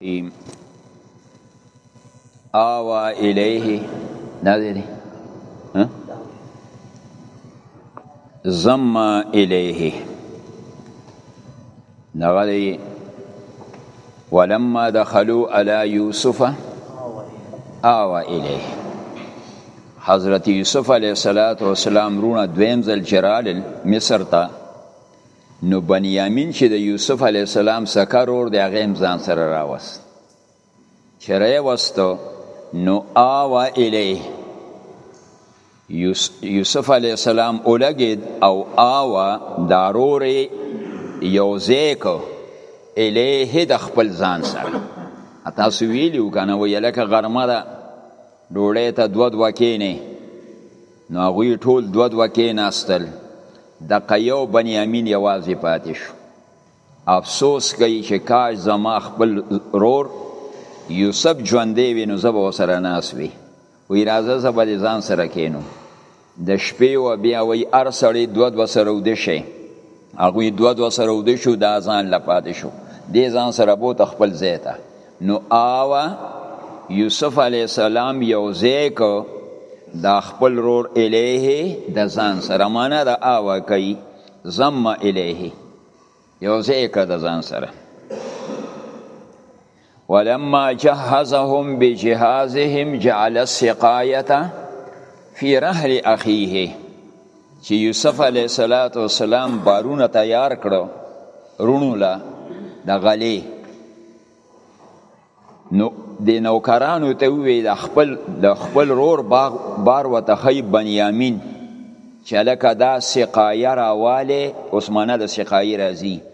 الرحیم آوا الیه نازلی زم الیه نغلی ولما دخلوا على يوسف آوا الیه حضرت یوسف علیه السلام رونه دویم ځل چرال مصر ته نو بنیامین چې د یوسف علی السلام سکه رور دی هغه هم ځان سره راوست چې راوستو نو آوا الیه یوسف علی السلام اولګید او آوا دارور یو زیکو الیه د خپل ځان سره تاسو ویلو کنه ویلکه غرمه ده ډوړې ته دوه دوه کینې نو هغوی ټول دوه دوه کېناستل دقه یو بنیامین یوازې پاتې شو افسوس کوي چې کاش زما خپل رور یوسف ژوندې وي نو زه به وسره ناس وي وی راځه زه به ځان سره کینو د شپې و بیا وی ار سړی دو دو سره ودشه هغوی دوه دوه سره وده شو دا ځان لپاده شو دې ځان سره بوت خپل ځای ته نو آوا یوسف علی السلام یو ځای کو دا خپل رور الیه د ځان سره معنا د آوا کوي زم الیه یو ځای که د ځان سره ولما جهزهم بجهازهم جعل السقايه في رحل اخيه چې یوسف علیه الصلاۃ والسلام بارونه تیار کړو رونو لا د غلې نو د نوکرانو ته وی د خپل د خپل رور باغ بار وته خی بنیامین چې لکه دا سقایه راواله عثمانه د سقایه راځي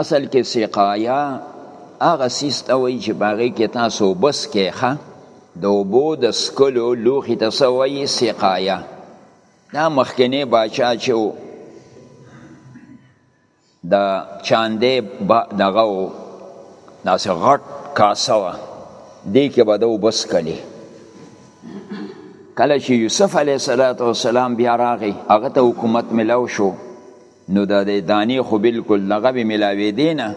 اصل کې سقایا هغه سیس ته وایي چې په هغې کې تاسو اوبه څکئ ښه د اوبو د څکلو لوښي ته څه وایي سقایا دا مخکنی باچا چې و د چاندې دغه و داسې غټ کاسه وه دې کې به د اوبه څکلې کله چې یوسف علیه السلام بیا راغی هغه ته حکومت ملو شو نو د دې دانې خو بالکل دغه به ملاوي دی نه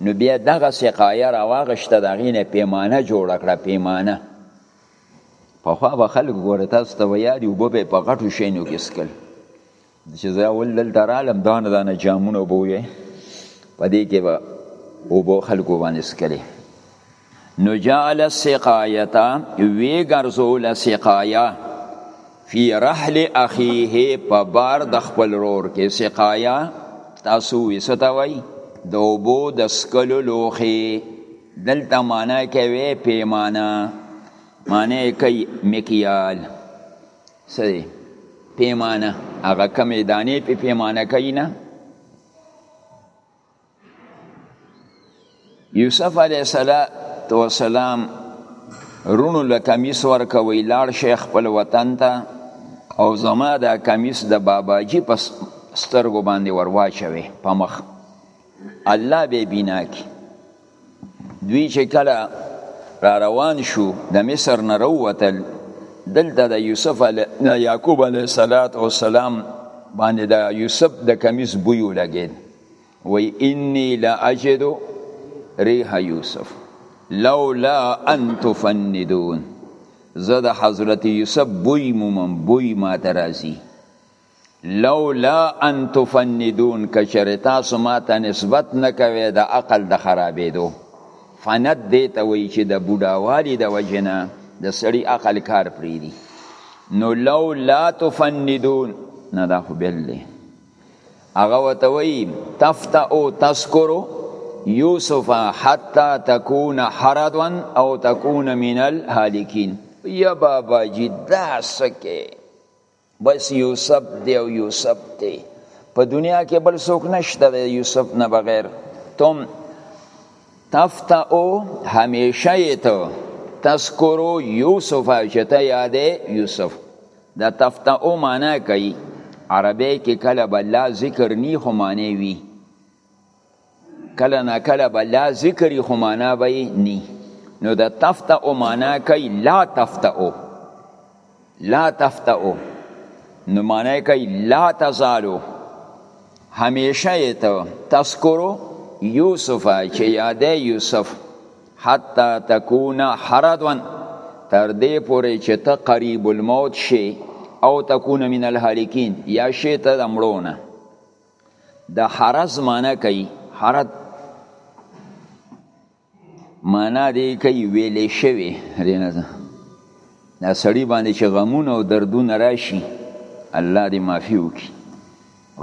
نو بیا دغه سقایه راواغشته د هغې نه پیمانه جوړه کړه پیمانه پخوا به خلک ګوره تاسو ته به یاد وي اوبه به یې په غټو شینو کې څکل چې زه اول دلته رالم دانه دانه جامونه اوبه وې په دې کې به اوبه خلکو باندې څکلې نو جعل السقایتا وی ګرځول سقایا فی رحل اخیه په بار د خپل رور کې سقایا تاسو وی ستوي د اوبو د سکلو لوخي دلته معنا کوي پیمانه معنی کوي مکیال سری پیمانه هغه کمی دانه په پیمانه کوي نه یوسف علیه السلام رونو له کمیس ورکوي لاړ شي خپل وطن ته او زما دا کمیس د باباجي په سترګو باندې ورواچوي په مخ الله به بنا کی دوی چې کله را روان شو د مصر نه راووتل دلته د یوسف علی یعقوب علیه السلام باندې د یوسف د کمیس بوی ولګید وی انی لا اجد ریح یوسف لولا ان تفندون زه د حضرت یوسف بوی مومم بوی ما ترازی لولا ان تفندون کچره تاسو ماته نسبت نه کوي د عقل د خرابېدو فند دې ته وایي چې د بوډاوالي د وجې نه د سړي عقل کار پرېږدي نو لولا تفندون نه دا خو بل دی هغه ورته وایي تفتأو تذکرو یوسف حتی تکون حردون او تکون من الهالکین یا بابا جی دا سکه بس یوسف دی او یوسف دی په دنیا کې بل څوک نشته دی یوسف نه بغیر تم تفتا او همیشه یې ته تذکرو یوسف چې ته یادې یوسف دا تفتا او معنا کوي عربی کې کله بل ذکر نی خو معنی وي کله نا کله به لا ذکری خو معنا به نی نو د تفته او معنا کوي لا تفته او لا تفته او نو معنا کوي لا تزالو همیشه ته تذکرو یوسف چې یاده یوسف حتی تکون حردون تر دې پورې چې ته قریب الموت شي او تکون من الهالکین یا شي ته د مړونه د حرز معنی کوي حرد معنی دی کوي ویلې شوی رینه دا سړی باندې چې غمونه او دردونه راشي الله دې معافي وکړي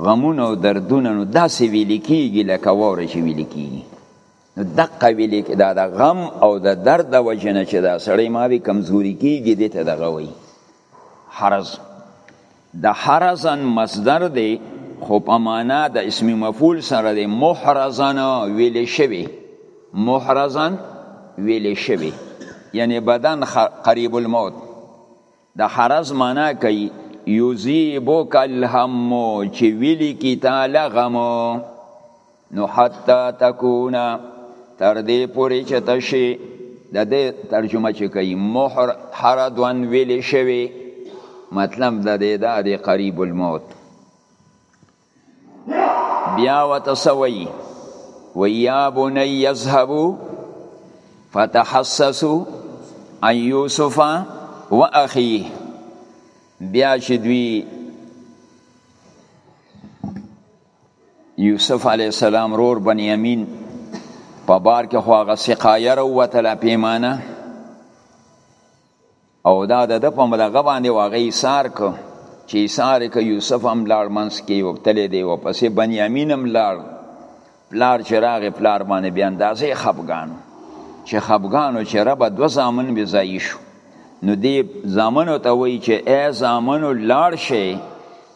غمونه او دردونه نو داسې ویلې کېږي لکه واوره چې ویلې کېږي نو دقه ویلې دا د غم او د درد د وجې نه چې دا سړی ماوي کمزوري کېږي دې ته دغه وایي حرز د حرزن مصدر دی خو په معنا د اسم مفعول سره دی محرزن ویل شوی محرزن ویل شوی یعنی بدن قریب الموت د حرز معنا کوي یوزیبک الهم چې ویلی کی تعالی غمو نو حتا تکون تر دې پورې چې تشي د دې ترجمه چې کوي مهر حردون ویل شوی مطلب د دې د دې قریب الموت بیا وتسوي ويا بني يذهبوا فتحسسوا عن يوسف واخيه بیا چې دوی یوسف علی السلام رور بنیامین په بار کې خو هغه سقایه راووتله پیمانه او دا د ده په مدغه باندې و هغه ایسار که چې ایسار که یوسف هم لاړ منځ کې وتلی دی ورپسې بنیامین هم لاړ پلار چې راغې پلار باندې بیا اندازې خفګانو چې خفګانو چې ربه دوه زامن بې ځایي شو نو دې زامنو ته وایي چې ای زامنو لاړ شئ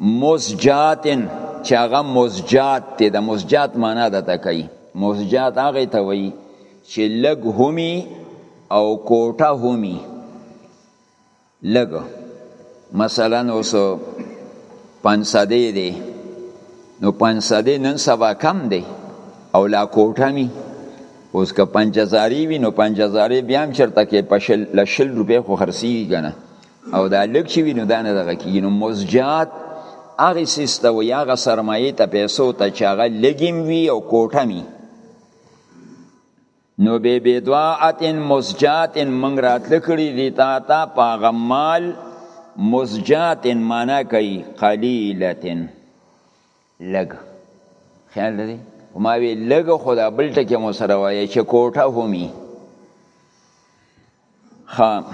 مزجاتن چې هغه مزجات دی د مزجات معنا د تکي مزجات هغه ته وایي چې لګ همي او کوټه همي لګ مثلا اوس پنځده دی نو پنځده نن سبا کم دی او لا کوټه می اوس که پنځه زاری وي نو پنځه زاری بیا هم چرته کې په شل لشل روپې خو خرڅیږي کنه او دا لږ چې وي نو دا نه دغه کېږي نو مزجات هغې څیز ته وایي هغه سرمایې ته پیسو ته چې هغه لږې وي او کوټه وي نو بې بدعات مزجات موږ راتله کړي دي تا ته په هغه مال مزجات معنا کوي قلیلة لږ خیال لري ما وی لږ خو دا بل ټکی مو سره وایي چې کوټه همي خان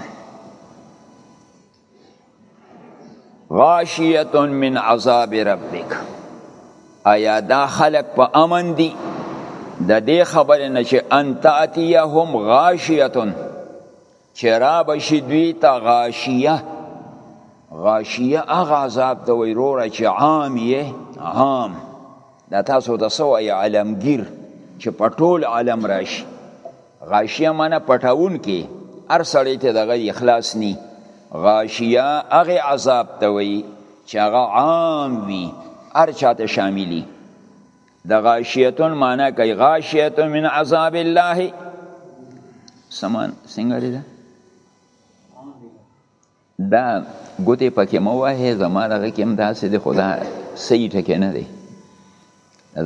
غاشیت من عذاب ربک آیا دا خلق په امن دي د دې خبرې نه چې ان تاتیهم غاشیه چې را بشي دوی ته غاشیه غاشیه هغه عذاب ته وایي وروره چې عام یې عام دا تاسو ته څه وایي علمګیر چې په ټول عالم راشي غاشیه معنی پټاون کې هر سړی ته دغه اخلاص نی غاشیه هغه عذاب ته وی چې هغه عام وي هر چاته شاملی د غاشیتون معنی کوي غاشیتون من عذاب الله سمان څنګه لري دا ګوتې پکې مو وهې زما دغه کې هم داسې دی خو دا صحیح ټکی نه دی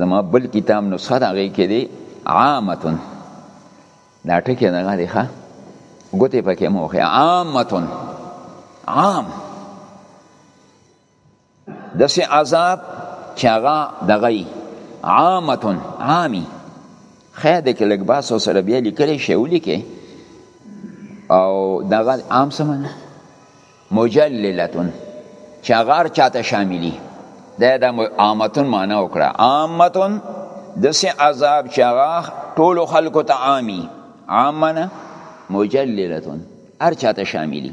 زما بل کتاب نسخه د هغې کې دی عامتون دا ټکی دغه دی ښه ګوتې پکې مو وهې عامتون عام دسی عذاب چې هغه دغه عامتون عامی خیر دی کې لږ باس او سره بیا لیکلی شی ولیکې او دغه عام څه معنی مجللتون چې هغه هر چاته شاملي دا د عامتون معنی وکړه عامتون دسې عذاب چې هغه ټولو خلکو ته عامي عامنه مجللتون هر چاته شاملي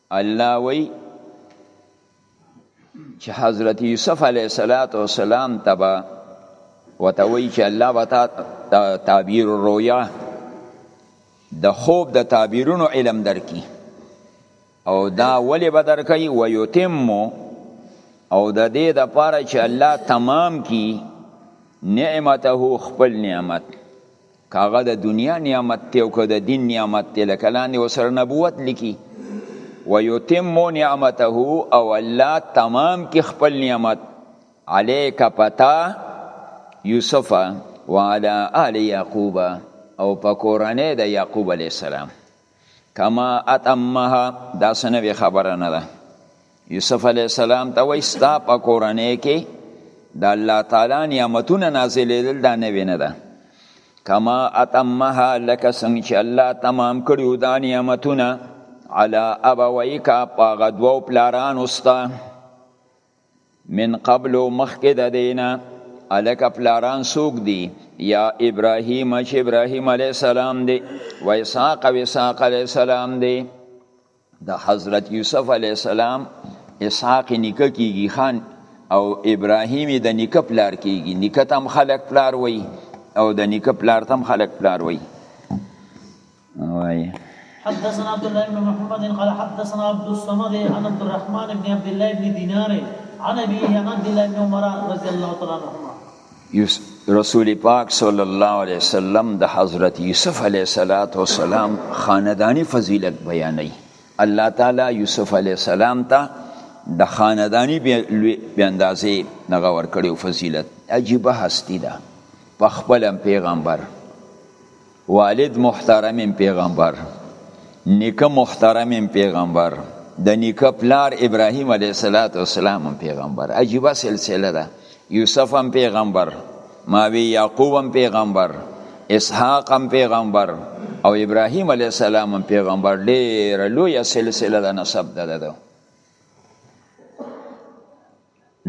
الله وی چې حضرت یوسف علیه صلوات و سلام تبا وتوی چې الله وتا تعبیر الرؤیا د خوب د تعبیرونو علم درکې او دا ولی به درکوي و یتم او د دې د پاره چې الله تمام کی نعمته خپل نعمت که هغه د دنیا نعمت ته او که د دین نعمت ته لکه لاندې وسره نبوت لیکي ويتم نعمته او الله تمام کې خپل نعمت عليك پتا یوسف وعلى آل یعقوب او په کورنۍ د یعقوب علی السلام کما اتمها دا سنوي خبره نه ده یوسف علی السلام ته وای ستا په کورنۍ کې د الله تعالی نعمتونه نازلېدل دا نه وینه ده کما اتمها لکه څنګه چې الله تمام کړیو دا نعمتونه علا ابویکا پاغه دوو پلارانو ستا من قبل مخکې د دینا الک پلاران سوق دی یا ابراهیم چې ابراهیم علی السلام دی و اسحاق و اسحاق علی السلام دی د حضرت یوسف علی السلام اسحاق نیکه کیږي خان او ابراهیم د نیکه پلار کیږي نیکه تم خلق پلار وای او د نیکه پلار تم خلق پلار وای وایي. حدثنا عبد الله بن محمد قال حدثنا عبد الصمد عن عبد الرحمن بن عبد الله بن دينار عن ابيه عن عبد الله بن عمر رضي الله تعالى عنهما رسول پاک صلی الله علیه وسلم د حضرت یوسف علیه صلوات و سلام خاندانی فضیلت بیانوي الله تعالی یوسف علیه السلام ته د خاندانی به اندازې نغه ور کړیو فضیلت عجیب هستی ده په خپل پیغمبر والد محترم پیغمبر نیکه محترم پیغمبر د نیکه پلار ابراهیم علیه السلام پیغمبر عجیبه سلسله ده یوسف هم پیغمبر ماوی یعقوب هم پیغمبر اسحاق هم پیغمبر او ابراهیم علیه السلام هم پیغمبر ډیره لویه سلسله ده نسب ده ده, ده.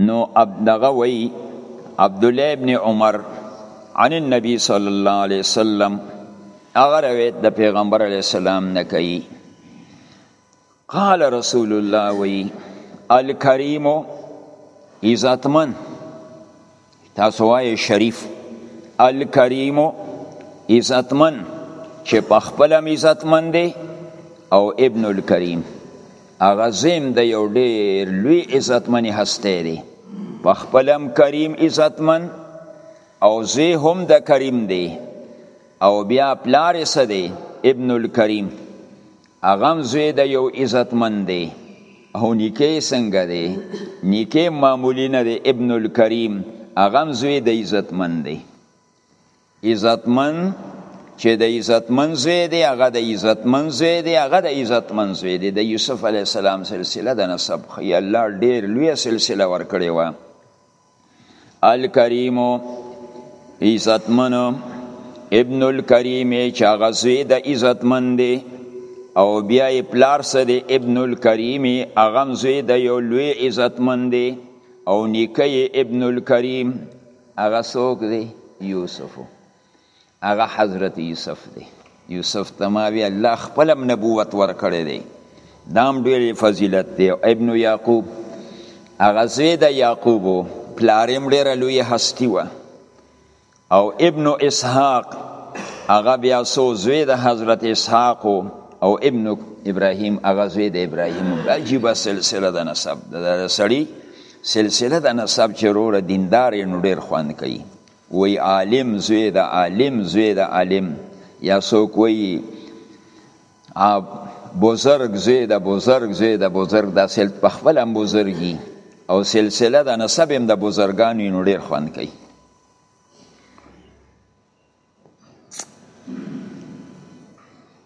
نو دغه وی عبد الله ابن عمر عن النبي صلی الله علیه وسلم هغه روایت د پیغمبر علی السلام نه کوي قال رسول الله وی الکریم عزتمن تاسو وایې شریف الکریم عزتمن چې په خپل هم عزتمن دی او ابن الکریم هغه زم د یو ډیر لوی عزتمنی هسته دی په خپل هم کریم عزتمن او زه هم د کریم دی او بیا پلار سه دی ابن الکریم هغه هم زوی د یو عزتمند دی او نیکه یې څنګه دی نیکه یې معمولي نه دی ابن الکریم هغه هم زوی د عزتمند دی عزتمند چې د عزتمند زوی دی هغه د عزتمند زوی دی هغه د عزتمند زوی دی د یوسف علیه السلام سلسله د نسب ښیي الله ډېر لویه سلسله ورکړې وه الکریم عزتمن ابن الکریم چې هغه زوی د عزتمن دی او بیا یې پلار سره دی ابن الکریم هغه هم زوی د یو لوی عزتمن دی او نیکه یې ابن الکریم هغه څوک دی یوسف هغه حضرت یوسف دی یوسف ته ما وی الله خپل نبوت ورکړی دی دام ډیر فضیلت دی ابن یعقوب هغه زوی د یعقوب پلاریم ډیر لوی هستی و او ابن اسحاق هغه بیا سو زوی د حضرت اسحاق او ابن ابراهیم هغه زوی د ابراهیم عجیب سلسله د نسب د سړی سلسله د نسب چې روره دیندار نو ډیر خوان کوي وی عالم زوی د عالم زوی د عالم یا څوک وی بزرگ زوی د بزرگ زوی د بزرگ دا سلت په خپل هم بزرگی او سلسله د نسب هم د بزرگانو نو ډیر خوند کوي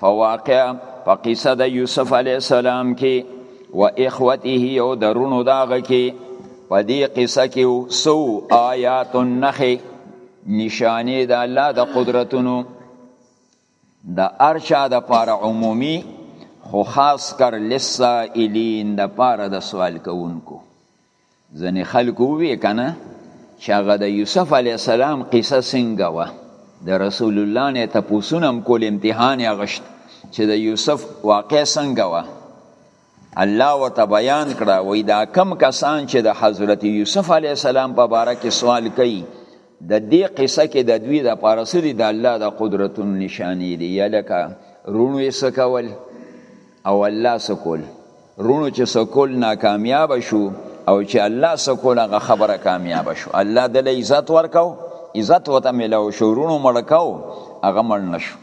په واقع په قصه د یوسف علی السلام کې و اخوته او درونو داغه کې په دې قصه کې سو آیات النخه نشانه د الله د قدرتونو د ارشا د پاره عمومي خو خاص کر لسائلین د پاره د سوال کوونکو ځنې خلک ووی کنه چې هغه د یوسف علی السلام قصه څنګه و د رسول الله نه تاسو هم کول امتحان یا غشت چې د یوسف واقع څنګه و الله وت بیان کړه وای دا کم کسان چې د حضرت یوسف علی السلام په باره کې سوال کوي د دې قصه کې د دوی د پارسری د الله د قدرتونو نشانې دي یا لکه رونو یې سکول او الله سکول رونو چې سکول ناکامیاب شو او چې الله سکول هغه خبره کامیاب شو الله دل عزت ورکاو عزت وته ملاو شو رونو مړکاو هغه مړ نشو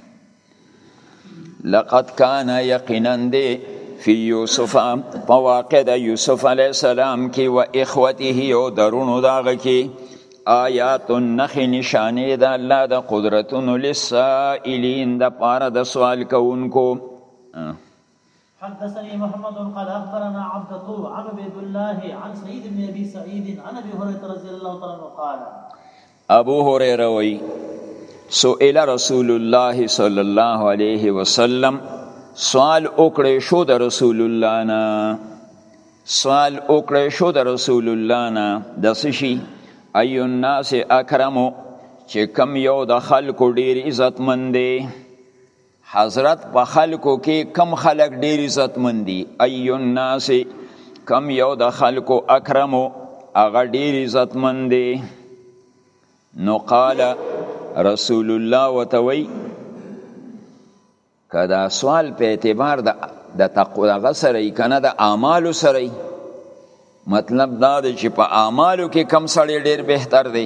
لقد کان یقینا دی فی یوسف په واقع د یوسف علی السلام کې و اخوته او درونو داغه کې آیات النخ نشانه د الله د قدرتونو لسائلین د پاره د سوال کوونکو حدثني محمد قال اخبرنا عبدة عن عبيد الله عن سعيد بن ابي سعيد عن ابي هريره رضي الله تعالى عنه قال ابو هريره وي سئل رسول الله صلى الله عليه وسلم سوال وکړې شو د رسول الله نه سوال وکړې شو د رسول الله نه د سشي اي الناس اکرمو چې کم یو د خلکو ډیر عزتمن دی حضرت په خلکو کې کم خلک ډیر عزتمن دي ایو الناس کم یو د خلکو اکرمو هغه ډیر عزتمن دي نو قال رسول الله وتوي کدا سوال په اعتبار د د تقوا دغه سره یې کنه د اعمالو سره یې مطلب دا دی چې په اعمالو کې کم سړی ډیر بهتر دی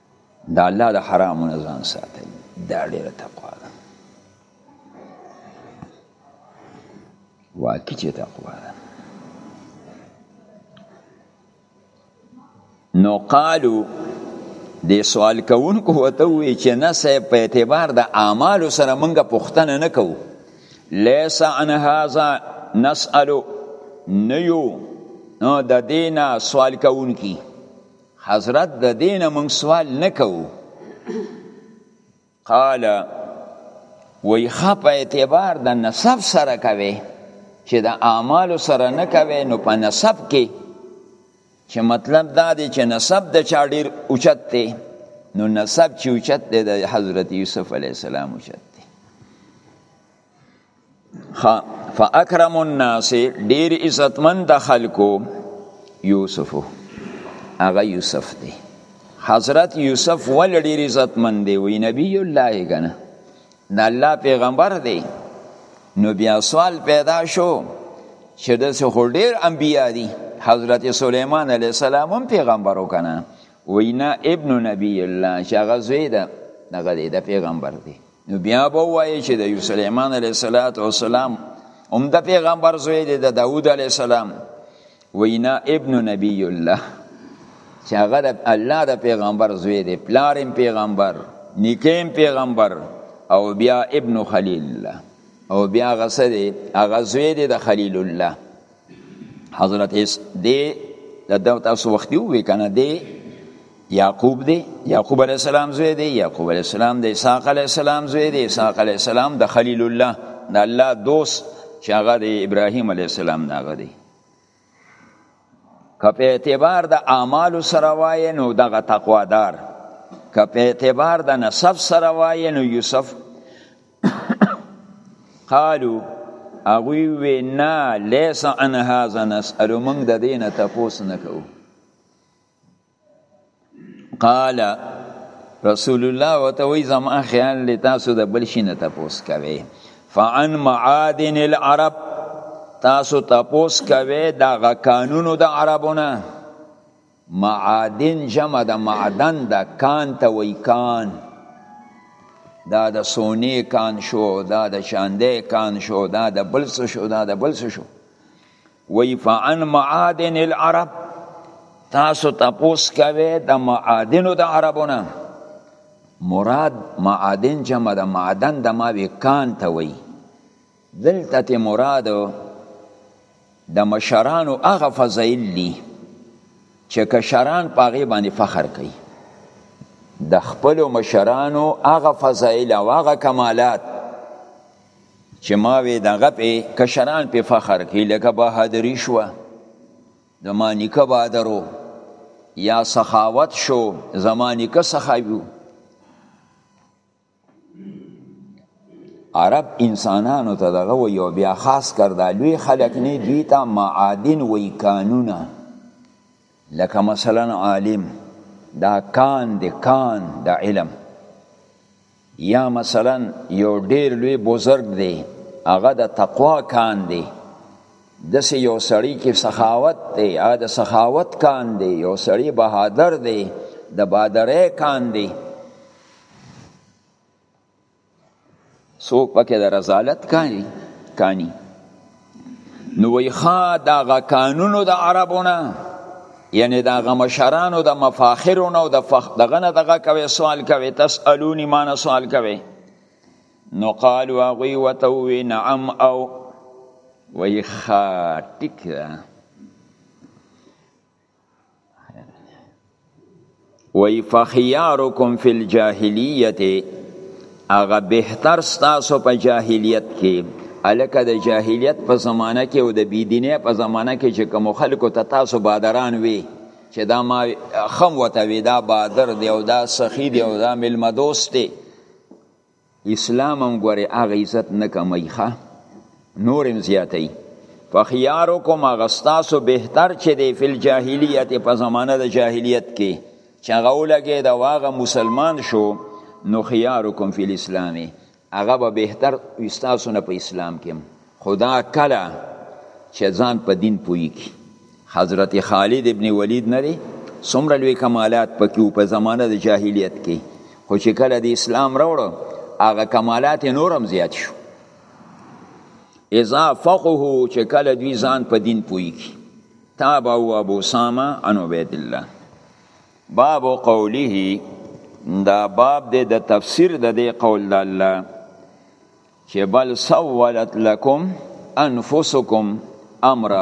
د الله د حرامو نه ځان ساتل دا ډېره تقوا ده واقعي چې تقوا ده نو قالو د سوال کوونکو وته وی چې نه صاحب په اعتبار د اعمالو سره موږ پوښتنه نه کوو ليس عن هذا نسأل نيو د دینا سوال کوونکی حضرت د دین مونږ سوال نکوو قال وی خپ اعتبار د نسب سره کوي چې د اعمال سره نه کوي نو په نسب کې چې مطلب دا دی چې نسب د چا ډیر اوچت دی نو نسب چې اوچت دی د حضرت یوسف علی السلام اوچت فاکرم الناس ډیر عزتمن د خلکو یوسف هغه یوسف دی حضرت یوسف ول ډیر عزتمن دی وی نبی الله کنه د الله پیغمبر دی نو بیا سوال پیدا شو چې د څو ډیر انبیا دي حضرت سلیمان علیه السلام هم پیغمبر وکنه وینا ابن نبی الله چې هغه زوی ده دغه د پیغمبر دی نو بیا به وایي چې د سلیمان علیه السلام هم د پیغمبر زوی دی د داوود علیه السلام وینا ابن نبی الله چې هغه د الله د پیغمبر زوی دی پلار پیغمبر نیکیم پیغمبر او بیا ابن خلیل الله او بیا غسه دی هغه زوی دی د خلیل الله حضرت اس دی د دغه تاسو وختي وې کنه دی یعقوب دی یعقوب علی السلام زوی دی یعقوب علی السلام د اسحاق علی السلام زوی دی اسحاق علی السلام د خلیل الله د الله دوست چې هغه د ابراهیم علی السلام ناغه دی که په اعتبار د اعمال سره وای نو دغه تقوادار که په اعتبار د نسب سره وای نو یوسف قالو اغوی وی نا لیس عن هذا نسألو منگ دا دینا تپوس نکو قال رسول الله وتوی زما خیال لی تاسو دا بلشی نتپوس کوی فعن معادن العرب تاسو تپوس کوی دا غکانونو دا عربونه معادن جمع د معدن ده کان ته وی کان دا د سونی کان شو دا د چاندی کان شو دا د بلس شو دا د بلس شو وی فعن معادن العرب تاسو تپوس کوي د معادنو د عربونه مراد معادن جمع د معدن د ماوی کان ته وی دلته ته مراد د مشرانو هغه فضایل دي چې کشران په هغې باندې فخر کوي د خپلو مشرانو هغه فضایل او هغه کمالات چې ما وې دغه پې کشران پې فخر کوي لکه بهادري شوه زما نیکه بهادرو یا سخاوت شو زما نیکه سخاوي عرب انسانانو ته دغه وی او بیا خاص کر دا لوی خلق نه دوی ته معادن وی کانونه لکه مثلا عالم دا کان دی کان د علم یا مثلا یو ډیر لوی بزرگ دی هغه د تقوا کان دی دسې یو سړی کې سخاوت دی هغه د سخاوت کان دی یو سړی بهادر دی د بهادرۍ کان دی څوک پکې د رزالت کانی کانی نو وی خا دا غا قانونو د عربونه یعنی دا غا مشرانو د مفاخرونو او د فخ دغه نه دغه کوي سوال کوي تسالونی مان سوال کوي نو قالوا غوی وتوی نعم او وی خا ټیک ده وی فخیارکم فی الجاهلیت اغه بهتر ستاسو په جاهلیت کې الکه د جاهلیت په زمانه کې او د بيدینه په زمانه کې چې کوم خلکو ته تاسو بادران وی چې دا ما خم وته وی دا بادر دی او دا سخی دی او دا ملمدوست دی اسلام هم ګورې هغه عزت نه کموي ښه نور هم زیاتوي فخیارکم هغه ستاسو بهتر چې دی فی الجاهلیت په زمانه د جاهلیت کې چې هغه ولګې د واغه مسلمان شو نو خیارکم فی الاسلام هغه به بهتر ستاسو نه په اسلام کې خو دا کله چې ځان په دین پوي کی حضرت خالد ابن ولید نه دی څومره لوی کمالات پکې په زمانه د جاهلیت کې خو چې کله د اسلام راوړو هغه کمالات نورم زیات شو اذا فقه چې کله دوی ځان په دین پوي کی تاب او ابو ساما عن عبید الله باب قوله دا باب د تفسیر د دې قول د الله چې بل سولت لکم انفسکم امر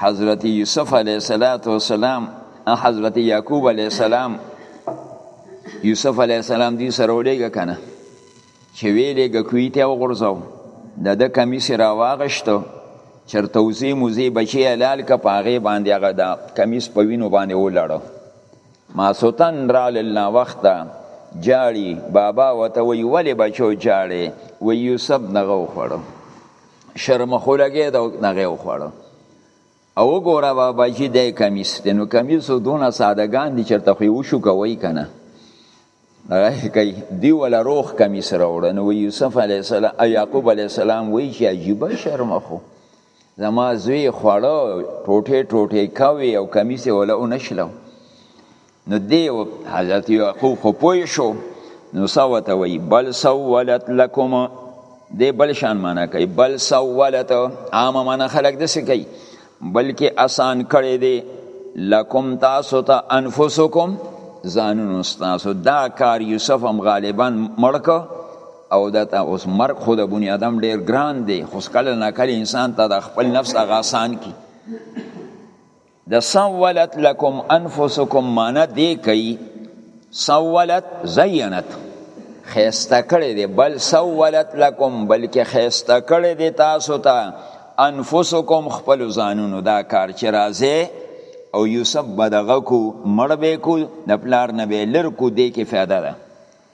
حضرت یوسف علیه الصلاۃ والسلام حضرت یعقوب علیه السلام یوسف علیه السلام دی سره ولېګه کنه چې ویلېګه کوی ته وغورځاو د د کمیس را واغشتو چرته وزي موزي بچي حلال ک پاغه باندې هغه دا کمیس په وینو باندې ولاړو ماسوتن رالل ناوخته جاړي بابا وته وی ولی بچو جاړي وی یوسف نغه وخوړو شرم خولګې دا نغه وخوړو او وګوره بابا جی د کمیس دی نو کمیسو دونه سادهګان دي چرته خو وشو کوي کنه هغه کوي دی ول روخ کمیس راوړ نو یوسف علی السلام یعقوب علی السلام وی چې عجیب شرم خو زما زوی خوړه ټوټه ټوټه کوي او کمیس ولا ونشلو نو دی حضرت یعقوب خو پوه شو نو سوته وی بل سولت لکم دی بل شان معنا کوي بل سولت عام معنا خلق د څه کوي بلکې آسان کړي دي لکم تاسو ته تا انفسکم ځانونو تاسو دا کار یوسف هم غالبا مړکو او دا ته اوس مرګ خو د بنی آدم ډیر ګران دی خو کله نه کله انسان ته د خپل نفس هغه آسان کی د سولت لکم انفسکم معنا دی کوي سولت زینت خیسته کړی دی بل سولت لکم بلکې خیسته کړی دی تاسو ته تا انفسکم خپل ځانونو دا کار چې راځي او یوسف بدغه کو مړ به کو د پلار نه به لر کو دی کې فایده ده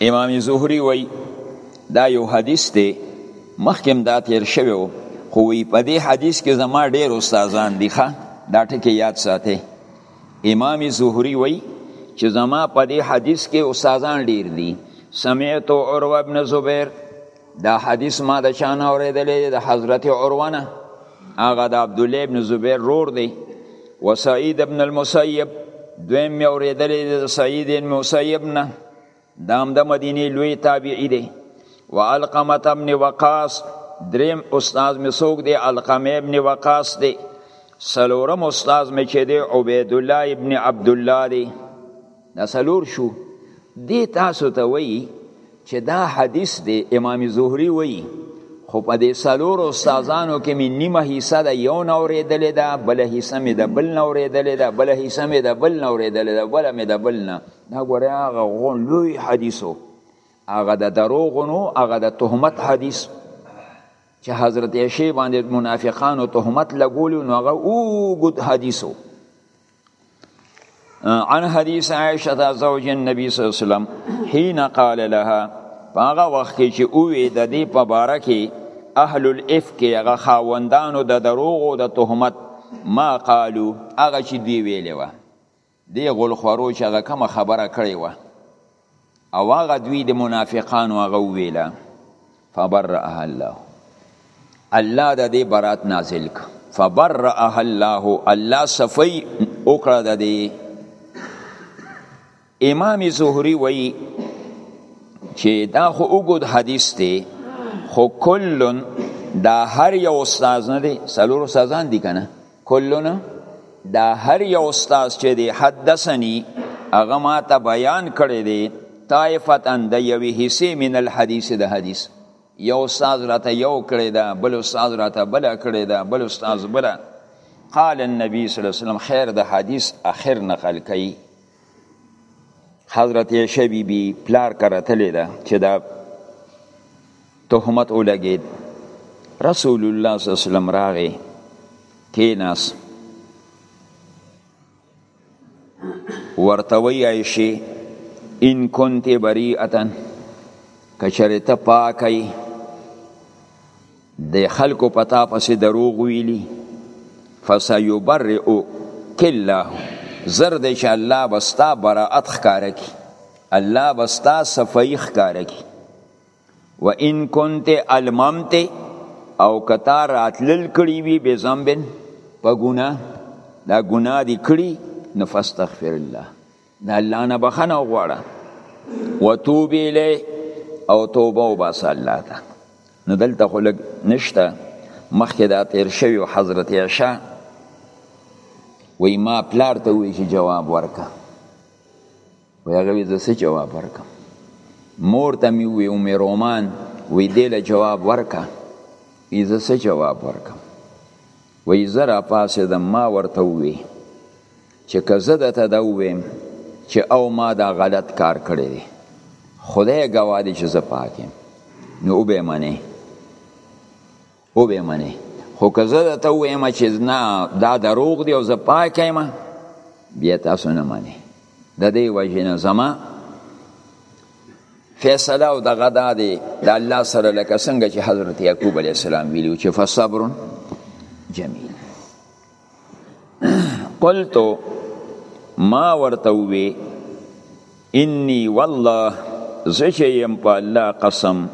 امام زهری وای دا یو حدیث دی مخکم دا تیر شوی وو خو وی په دې حدیث کې زما ډیر استادان دي ښا دا ټکی یاد ساتي امام زهری وای چې زما په دې حدیث کې استادان ډیر دي سمعت عروه ابن زبیر دا حدیث ما د شان اوریدلې د حضرت عروه نه هغه د عبد الله ابن زبیر رور دی وسعید ابن المسیب دویم می اوریدلې د سعید ابن مسیب نه دا هم د مدینه لوی تابعی دی و علقمه ابن وقاص دریم استاد می څوک دی علقمه ابن وقاص دی سلورم استاد می چې دی عبید الله ابن عبد الله دی دا سلور شو دی تاسو ته وایي چې دا حدیث دی امام زهری وایي خو په دې سلور استادانو کې می نیمه حصہ د یو نورې دلې ده بل حصہ می د بل نورې دلې ده بل حصہ می د بل نورې دلې ده بل می د بل نه دا ګوره هغه غون لوی حدیثو هغه د دروغونو هغه د تهمت حدیث چې حضرت عائشہ باندې منافقانو تهمت لګول نو هغه او ګد حدیثو عن حدیث عائشہ زوج النبي صلی الله علیه وسلم حين قال لها هغه وخت کې چې او د دې په باره کې اهل الافک هغه خاوندانو د دروغ او د تهمت ما قالو هغه چې دی ویلې و دی غول خورو چې هغه کومه خبره کړې وه او هغه دوی د منافقانو هغه وویله فبرأها الله الله د دې برات نازل ک فبرأها الله الله صفی وکړه د دې امام زهری وی چې دا خو وګد حدیث دی خو کلن دا هر یو استاد نه دی سلور استادان دي کنه کلونه دا هر یو استاد چې دی حدثني هغه ما ته بیان کړی دی طائفتا د یوې حصې من الحدیث د حدیث یو استاد راته یو کړی دا بل استاد راته بل کړی دا بل استاد بل قال النبي صلی الله علیه وسلم خیر د حدیث اخر نقل کړي حضرت عائشه بی بی پلار کرتلې ده چې دا تهمت ولګید رسول الله صلی الله علیه وسلم راغی کیناس ورته وی عائشه ان كنت بریئه کچره ته پاکي د خلکو په تا پسې دروغ ویلي فسیبرئو کله زر دی چې الله بستا براءت ښکاره کی الله بستا صفائی ښکاره کی و ان كنت الممت او کتا راتلل کړي وي به ذنبن په ګناه دا ګناه دي کړي نفستغفر الله د الله نه بخنه وغواړه وتوب الیه او توبه وباسه الله ته نو دلته خو لږ نشته مخکې دا تیر شوی او حضرت عشا وی ما پلار ته وی چې جواب ورکه وی هغه وی زه جواب ورکم مور ته می وی ام رومان وی دله جواب ورکه وی زه جواب ورکم وی زه را پاسېدم ما ورته وی چې که زه درته دا ووایم چې او ما دا غلط کار کړی دی خدای ګواه دی چې زه پاک یم نو وبه منې وبه منې خو که زه درته ووایم چې نه دا دروغ دی او زه پاک یم بیا تاسو نه منې د دې وجې نه زما فیصله او دغه دا دی د الله سره لکه څنګه چې حضرت یعقوب علیه السلام ویلي چې فصبر جمیل قلت ما ورته وی انی والله زشه يم په الله قسم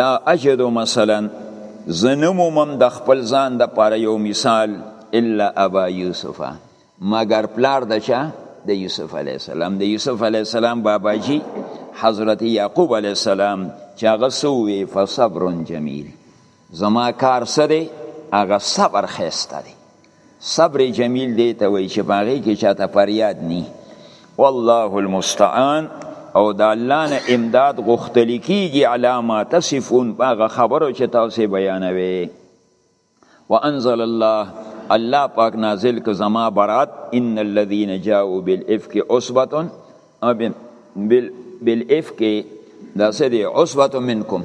لا اجد مثلا زنمومم د خپل ځان د پاره یو مثال الا ابا یوسف مگر پلار د چا د یوسف علی السلام د یوسف علی السلام بابا جی حضرت یعقوب علی السلام چې هغه سوې فصبر جمیل زما کار څه دی هغه صبر خسته دی صبر جمیل دی ته وای چې باغې کې چاته فریاد نی والله المستعان او د الله نه امداد غوښتل کیږي علامه تصفون باغه خبرو چې تاسو بیانوي وانزل الله الله پاک نازل ک زما برات ان الذين جاءوا بالافك عصبه ابن بالافك دا سدي عصبه منكم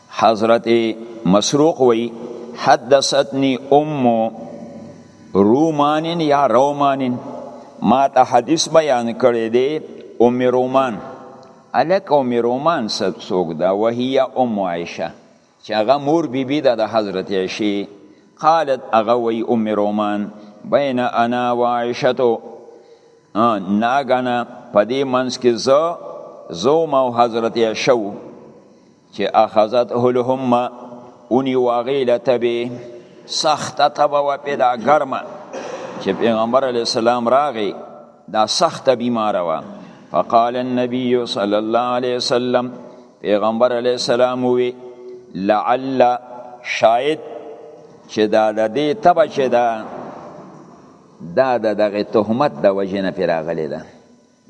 حضرت مسروق وی حدثتنی ام رومانن یا رومانن ما ته حدیث بیان کړی دی ام رومان الک ام رومان څوک ده وهي ام عائشه چې هغه مور بیبي بی ده د حضرت عائشه قالت هغه وی ام رومان بین انا و عائشه ناګنا پدې منځ کې زه زوم او حضرت عائشه چې اخذته الهمه اونی واغی لتبه سخت تبه و پیدا گرمه چې پیغمبر علی السلام راغی دا سخت بیمار و فقال النبي صلی الله علیه وسلم پیغمبر علی السلام وی لعل شاید چې دا د دې تبه چې دا دا دغه تهمت د وجنه پیراغلی ده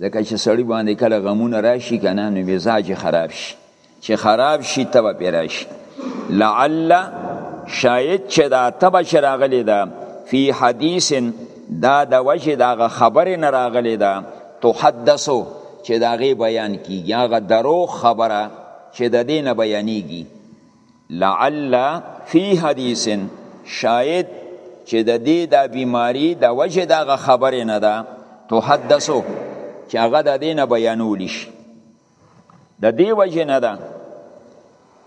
ځکه چې سړی باندې کله غمونه راشي کنه نو مزاج خراب شي چې خراب شي تب پې راشي لعل شاید چې دا تب چې راغلی ده فی حدیث دا د وجه دغه خبرې نه راغلی ده تحدثو چې داغه بیان کیږي هغه درو خبره چې د دینه بیانېږي لعل فی حدیث شاید چې د دې د بیماری د وجه دغه خبره نه ده تحدثو چې هغه د دې نه بیانول شي د دې وجه نه ده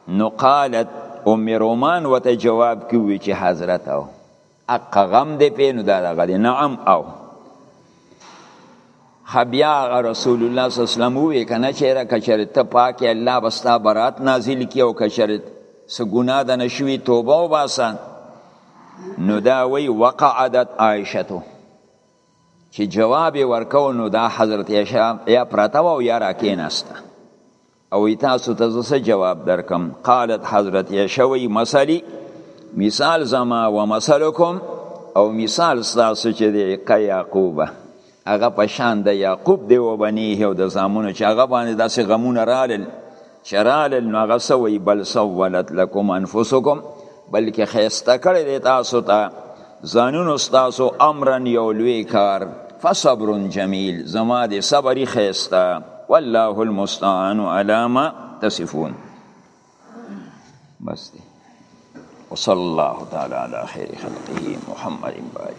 نو قالت ام رومان وته جواب کوي چې حضرت او اق غم دی پینو دا دغه دی نعم او خبیا رسول الله صلی الله علیه وسلم وی کنه چیرې کچره ته پاکه الله بستا برات نازل کی او کچره س ګناه د نشوی توبه او باسه نو دا وی وقعدت عائشه چې جواب ورکو نو دا حضرت عائشه یا پرتاو یا راکیناسته او وی تاسو ته زه څه جواب درکم قالت حضرت عائشه وی مثالی مثال زما و مثلکم او مثال تاسو چې دی ک یعقوب هغه په شان د یعقوب دی و بنیه او د زامونو چې هغه باندې داسې غمونه رالل چرال نو هغه سوی بل سولت لکم انفسکم بلکې خیسته کړی دی تاسو ته ځانونو ستاسو امرن یو لوی کار فصبر جمیل زما د صبري خیسته والله المستعان علی ما تصفون بس دی وصلی الله تعالی علی خیر خلقه محمد باج